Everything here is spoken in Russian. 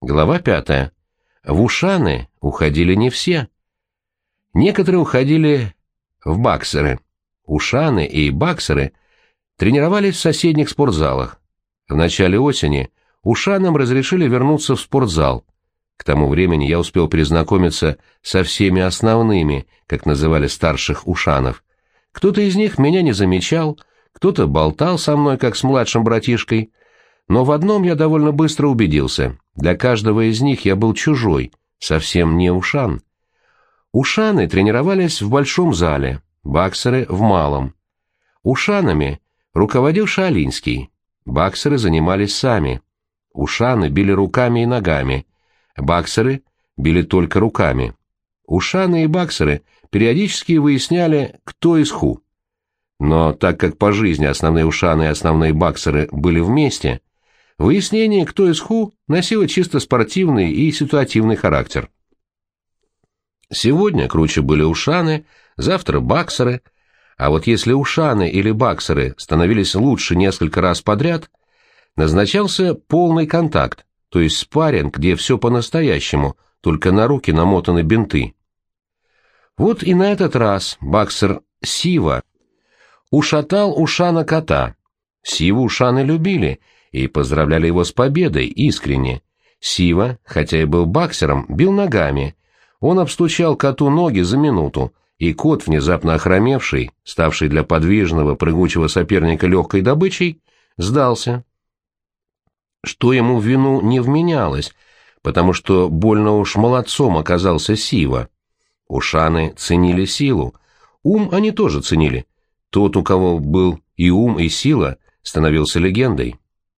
Глава пятая. В Ушаны уходили не все. Некоторые уходили в баксеры. Ушаны и баксеры тренировались в соседних спортзалах. В начале осени Ушанам разрешили вернуться в спортзал. К тому времени я успел перезнакомиться со всеми основными, как называли старших Ушанов. Кто-то из них меня не замечал, кто-то болтал со мной, как с младшим братишкой, но в одном я довольно быстро убедился. Для каждого из них я был чужой, совсем не ушан. Ушаны тренировались в большом зале, баксеры — в малом. Ушанами руководил Шалинский. Баксеры занимались сами. Ушаны били руками и ногами. Баксеры били только руками. Ушаны и баксеры периодически выясняли, кто из ху. Но так как по жизни основные ушаны и основные баксеры были вместе, Выяснение, кто из ху, носило чисто спортивный и ситуативный характер. Сегодня круче были ушаны, завтра баксеры, а вот если ушаны или баксеры становились лучше несколько раз подряд, назначался полный контакт, то есть спарринг, где все по-настоящему, только на руки намотаны бинты. Вот и на этот раз баксер Сива ушатал ушана кота. Сиву ушаны любили — и поздравляли его с победой искренне. Сива, хотя и был боксером, бил ногами. Он обстучал коту ноги за минуту, и кот, внезапно охромевший, ставший для подвижного, прыгучего соперника легкой добычей, сдался. Что ему в вину не вменялось, потому что больно уж молодцом оказался Сива. Ушаны ценили силу. Ум они тоже ценили. Тот, у кого был и ум, и сила, становился легендой.